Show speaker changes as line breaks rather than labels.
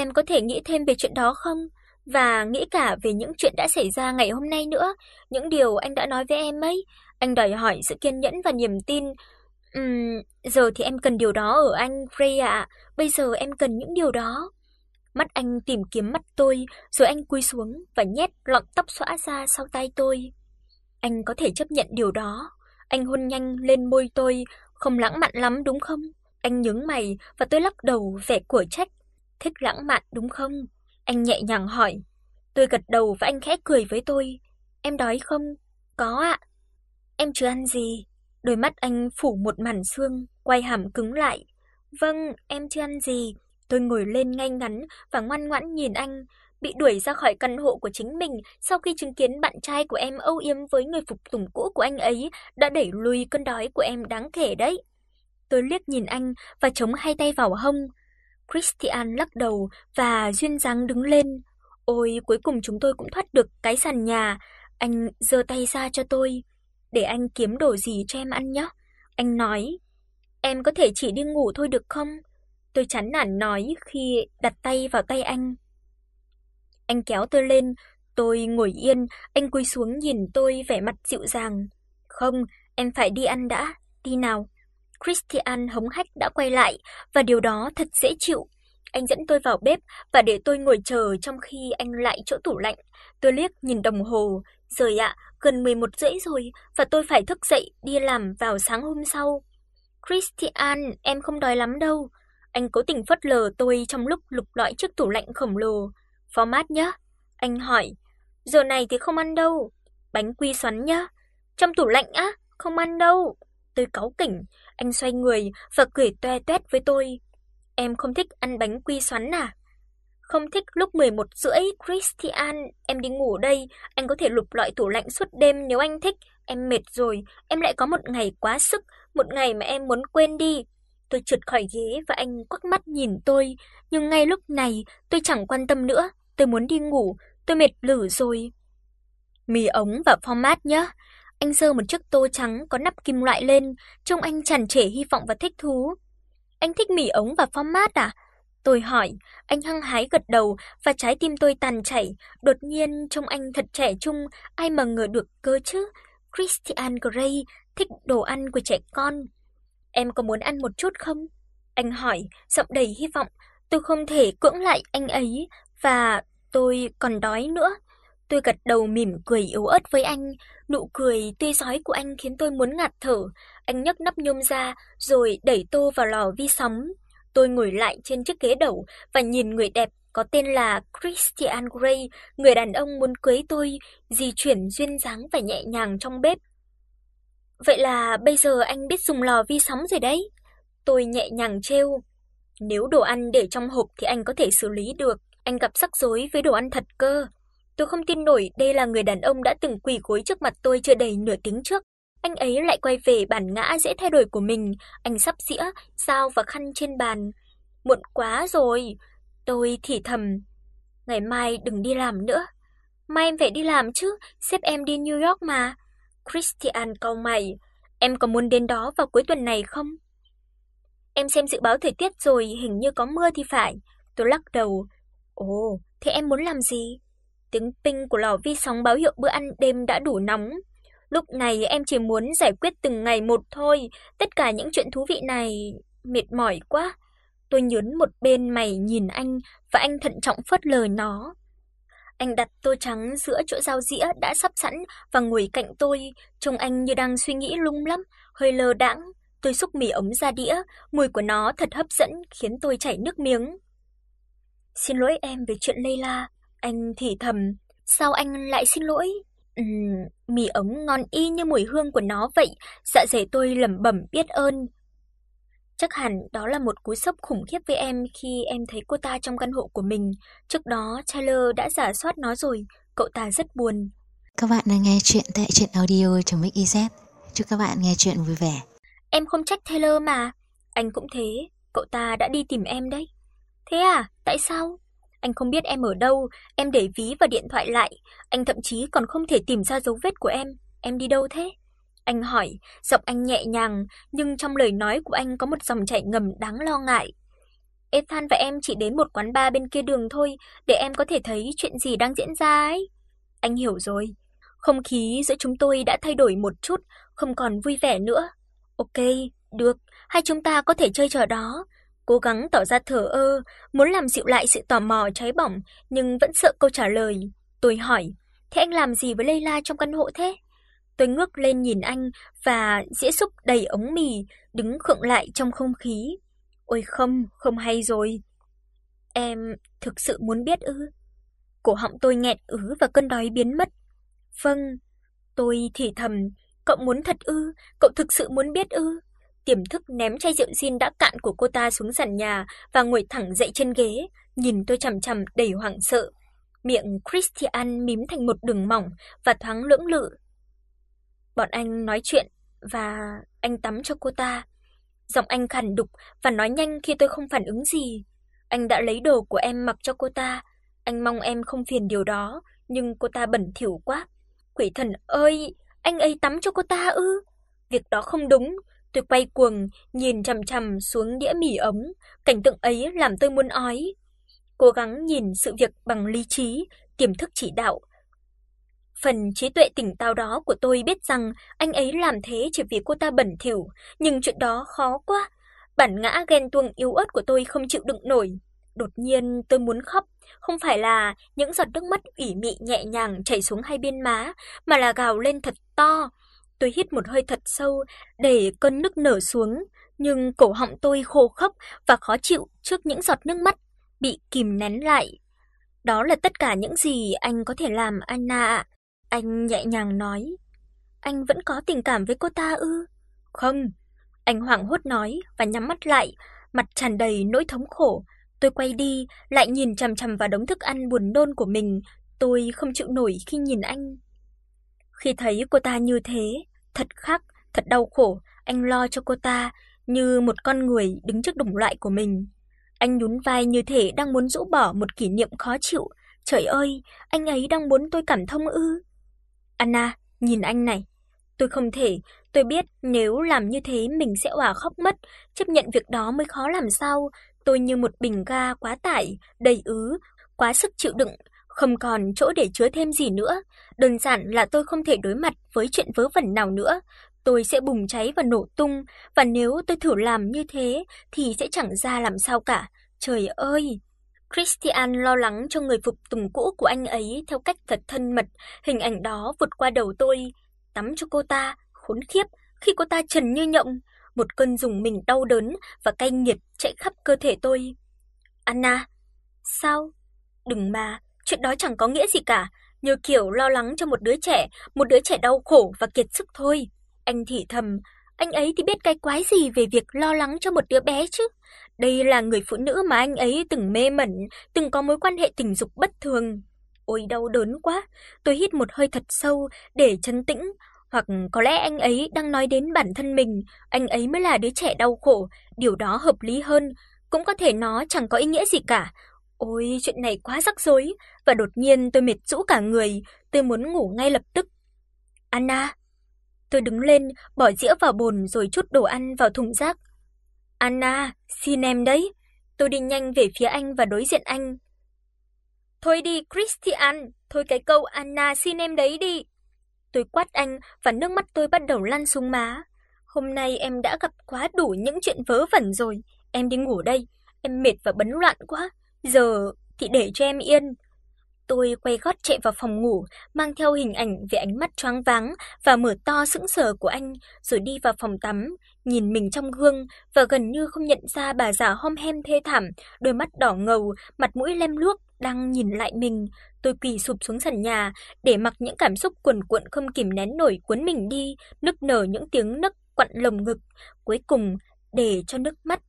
Em có thể nghĩ thêm về chuyện đó không? Và nghĩ cả về những chuyện đã xảy ra ngày hôm nay nữa, những điều anh đã nói với em ấy. Anh đòi hỏi sự kiên nhẫn và niềm tin. Ừm, giờ thì em cần điều đó ở anh, Frey ạ. Bây giờ em cần những điều đó. Mắt anh tìm kiếm mắt tôi, rồi anh cúi xuống và nhét lọn tóc xõa ra sau tay tôi. Anh có thể chấp nhận điều đó. Anh hôn nhanh lên môi tôi, không lãng mạn lắm đúng không? Anh nhướng mày và tôi lắc đầu vẻ của trách. Thích lãng mạn đúng không? Anh nhẹ nhàng hỏi. Tôi gật đầu và anh khẽ cười với tôi. Em đói không? Có ạ. Em chưa ăn gì. Đôi mắt anh phủ một màn sương, quay hàm cứng lại. Vâng, em chưa ăn gì. Tôi ngồi lên ngay ngắn và ngoan ngoãn nhìn anh, bị đuổi ra khỏi căn hộ của chính mình sau khi chứng kiến bạn trai của em âu yếm với người phục tùng cũ của anh ấy đã đẩy lùi cơn đói của em đáng kể đấy. Tôi liếc nhìn anh và chống hai tay vào hông. Christian lắc đầu và duyên dáng đứng lên. Ôi, cuối cùng chúng tôi cũng thoát được cái sàn nhà. Anh giơ tay ra cho tôi, "Để anh kiếm đồ gì cho em ăn nhé." Anh nói. "Em có thể chỉ đi ngủ thôi được không?" Tôi chán nản nói khi đặt tay vào tay anh. Anh kéo tôi lên, tôi ngồi yên, anh cúi xuống nhìn tôi vẻ mặt dịu dàng. "Không, em phải đi ăn đã, đi nào." Christian hống hách đã quay lại và điều đó thật dễ chịu. Anh dẫn tôi vào bếp và để tôi ngồi chờ trong khi anh lại chỗ tủ lạnh. Tôi liếc nhìn đồng hồ, "Rồi ạ, gần 11 rưỡi rồi và tôi phải thức dậy đi làm vào sáng hôm sau." "Christian, em không đói lắm đâu." Anh cố tình phớt lờ tôi trong lúc lục lọi chiếc tủ lạnh khổng lồ. "Format nhá." Anh hỏi. "Giờ này thì không ăn đâu." "Bánh quy xoắn nhá." "Trong tủ lạnh á, không ăn đâu." Tôi cáu kỉnh, anh xoay người và cười toe toét với tôi. "Em không thích ăn bánh quy xoắn à?" "Không thích lúc 11 rưỡi, Christian, em đi ngủ đây, anh có thể lục lọi tủ lạnh suốt đêm nếu anh thích, em mệt rồi, em lại có một ngày quá sức, một ngày mà em muốn quên đi." Tôi trượt khỏi ghế và anh quắc mắt nhìn tôi, nhưng ngay lúc này tôi chẳng quan tâm nữa, tôi muốn đi ngủ, tôi mệt lử rồi. Mì ống và format nhé. Anh giơ một chiếc tô trắng có nắp kim loại lên, trông anh tràn trề hy vọng và thích thú. Anh thích mì ống và format à? Tôi hỏi, anh hăng hái gật đầu và trái tim tôi tàn chảy, đột nhiên trông anh thật trẻ trung, ai mà ngờ được cơ chứ. Christian Grey thích đồ ăn của trẻ con. Em có muốn ăn một chút không? Anh hỏi, giọng đầy hy vọng. Tôi không thể cưỡng lại anh ấy và tôi còn đói nữa. Tôi gật đầu mỉm cười yếu ớt với anh, nụ cười tươi rói của anh khiến tôi muốn ngạt thở. Anh nhấc nắp nhôm ra rồi đẩy tô vào lò vi sóng. Tôi ngồi lại trên chiếc ghế đầu và nhìn người đẹp có tên là Christian Grey, người đàn ông muốn cưới tôi, di chuyển duyên dáng và nhẹ nhàng trong bếp. Vậy là bây giờ anh biết dùng lò vi sóng rồi đấy. Tôi nhẹ nhàng trêu. Nếu đồ ăn để trong hộp thì anh có thể xử lý được, anh gặp rắc rối với đồ ăn thật cơ. Tôi không tin nổi đây là người đàn ông đã từng quỳ gối trước mặt tôi chưa đầy nửa tiếng trước. Anh ấy lại quay về bản ngã dễ thay đổi của mình, anh sắp dĩa, dao và khăn trên bàn. Muộn quá rồi. Tôi thì thầm, ngày mai đừng đi làm nữa. Mai em phải đi làm chứ, sếp em đi New York mà. Christian cau mày, em có muốn đến đó vào cuối tuần này không? Em xem dự báo thời tiết rồi, hình như có mưa thì phải. Tôi lắc đầu. Ồ, thế em muốn làm gì? Tiếng ping của lò vi sóng báo hiệu bữa ăn đêm đã đủ nóng. Lúc này em chỉ muốn giải quyết từng ngày một thôi, tất cả những chuyện thú vị này mệt mỏi quá. Tôi nhướng một bên mày nhìn anh và anh thận trọng phớt lờ nó. Anh đặt tô trắng giữa chỗ dao dĩa đã sắp sẵn và ngồi cạnh tôi, trông anh như đang suy nghĩ lung lắm, hơi lơ đãng. Tôi xúc mì ống ra đĩa, mùi của nó thật hấp dẫn khiến tôi chảy nước miếng. Xin lỗi em về chuyện Layla, anh thì thầm, sao anh lại xin lỗi? Ừm, mì ống ngon y như mùi hương của nó vậy, dạ dày tôi lẩm bẩm biết ơn. Chắc hẳn đó là một cú sốc khủng khiếp với em khi em thấy cô ta trong căn hộ của mình. Trước đó Tyler đã giả soát nó rồi, cậu ta rất buồn.
Các bạn đang nghe chuyện tại truyện audio.mix.iz. Chúc các bạn nghe chuyện vui vẻ.
Em không trách Taylor mà, anh cũng thế, cậu ta đã đi tìm em đấy. Thế à, tại sao? Anh không biết em ở đâu, em để ví và điện thoại lại, anh thậm chí còn không thể tìm ra dấu vết của em, em đi đâu thế? Anh hỏi, giọng anh nhẹ nhàng, nhưng trong lời nói của anh có một dòng chảy ngầm đáng lo ngại. Ethan và em chỉ đến một quán bar bên kia đường thôi, để em có thể thấy chuyện gì đang diễn ra ấy." Anh hiểu rồi. Không khí giữa chúng tôi đã thay đổi một chút, không còn vui vẻ nữa. "Ok, được, hai chúng ta có thể chơi trò đó." Cố gắng tỏ ra thờ ơ, muốn làm dịu lại sự tò mò cháy bỏng nhưng vẫn sợ câu trả lời. Tôi hỏi: "Thế anh làm gì với Leila trong căn hộ thế?" Tôi ngước lên nhìn anh và dĩa súp đầy ống mì đứng khựng lại trong không khí. "Ôi không, không hay rồi." "Em thực sự muốn biết ư?" Cổ họng tôi nghẹn ứ và cơn đói biến mất. "Vâng." Tôi thì thầm, "Cậu muốn thật ư? Cậu thực sự muốn biết ư?" Tiềm thức ném chai rượu gin đã cạn của cô ta xuống sàn nhà và ngồi thẳng dậy trên ghế, nhìn tôi chằm chằm đầy hoảng sợ. Miệng Christian mím thành một đường mỏng và thoáng lưỡng lự. Bọn anh nói chuyện và anh tắm cho cô ta. Giọng anh khàn đục và nói nhanh khi tôi không phản ứng gì. Anh đã lấy đồ của em mặc cho cô ta, anh mong em không phiền điều đó, nhưng cô ta bẩn thỉu quá. Quỷ thần ơi, anh ấy tắm cho cô ta ư? Việc đó không đúng. Tôi quay cuồng nhìn chằm chằm xuống đĩa mì ống, cảnh tượng ấy làm tôi muốn ói. Cố gắng nhìn sự việc bằng lý trí, tiềm thức chỉ đạo. Phần trí tuệ tỉnh táo đó của tôi biết rằng anh ấy làm thế chỉ vì cô ta bẩn thỉu, nhưng chuyện đó khó quá. Bản ngã ghen tuông yếu ớt của tôi không chịu đựng nổi. Đột nhiên tôi muốn khóc, không phải là những giọt nước mắt ủy mị nhẹ nhàng chảy xuống hai bên má, mà là gào lên thật to. Tôi hít một hơi thật sâu để cơn nức nở xuống, nhưng cổ họng tôi khô khốc và khó chịu trước những giọt nước mắt bị kìm nén lại. Đó là tất cả những gì anh có thể làm Anna ạ. Anh nhẹ nhàng nói. Anh vẫn có tình cảm với cô ta ư? Không. Anh hoảng hốt nói và nhắm mắt lại, mặt tràn đầy nỗi thống khổ. Tôi quay đi, lại nhìn chằm chằm vào đống thức ăn buồn nôn của mình, tôi không chịu nổi khi nhìn anh. Khi thấy cô ta như thế, thật khắc thật đau khổ, anh lo cho cô ta như một con người đứng trước đồng loại của mình. Anh nhún vai như thể đang muốn rũ bỏ một kỷ niệm khó chịu. Trời ơi, anh ấy đang muốn tôi cảm thông ư? Anna, nhìn anh này. Tôi không thể, tôi biết nếu làm như thế mình sẽ òa khóc mất, chấp nhận việc đó mới khó làm sao, tôi như một bình ga quá tải, đầy ứ, quá sức chịu đựng, không còn chỗ để chứa thêm gì nữa, đơn giản là tôi không thể đối mặt với chuyện vớ vẩn nào nữa. Tôi sẽ bùng cháy và nổ tung, và nếu tôi thử làm như thế thì sẽ chẳng ra làm sao cả. Trời ơi, Christian lo lắng cho người phục tùng cũ của anh ấy theo cách thật thân mật, hình ảnh đó vụt qua đầu tôi, tắm cho cô ta, khốn khiếp, khi cô ta trần như nhộng, một cơn rùng mình đau đớn và cay nghiệt chạy khắp cơ thể tôi. Anna, sao? Đừng mà, chuyện đó chẳng có nghĩa gì cả, như kiểu lo lắng cho một đứa trẻ, một đứa trẻ đau khổ và kiệt sức thôi. Anh thì thầm, anh ấy thì biết cái quái gì về việc lo lắng cho một đứa bé chứ. Đây là người phụ nữ mà anh ấy từng mê mẩn, từng có mối quan hệ tình dục bất thường. Ôi đau đớn quá, tôi hít một hơi thật sâu để trấn tĩnh, hoặc có lẽ anh ấy đang nói đến bản thân mình, anh ấy mới là đứa trẻ đau khổ, điều đó hợp lý hơn, cũng có thể nó chẳng có ý nghĩa gì cả. Ôi, chuyện này quá rắc rối, và đột nhiên tôi mệt rũ cả người, tôi muốn ngủ ngay lập tức. Anna, tôi đứng lên, bỏ dĩa vào bồn rồi chút đồ ăn vào thùng rác. Anna, xin em đấy. Tôi đi nhanh về phía anh và đối diện anh. Thôi đi Christian, thôi cái câu Anna xin em đấy đi. Tôi quát anh và nước mắt tôi bắt đầu lăn xuống má. Hôm nay em đã gặp quá đủ những chuyện vớ vẩn rồi, em đi ngủ đây, em mệt và bấn loạn quá, giờ thì để cho em yên. Tôi quay gót chạy vào phòng ngủ, mang theo hình ảnh về ánh mắt choáng váng và mở to sững sờ của anh, rồi đi vào phòng tắm, nhìn mình trong gương và gần như không nhận ra bà già hom hem thê thảm, đôi mắt đỏ ngầu, mặt mũi lem luốc đang nhìn lại mình. Tôi quỳ sụp xuống sàn nhà để mặc những cảm xúc cuồn cuộn không kìm nén nổi cuốn mình đi, nức nở những tiếng nấc quặn lồng ngực, cuối cùng để cho nước mắt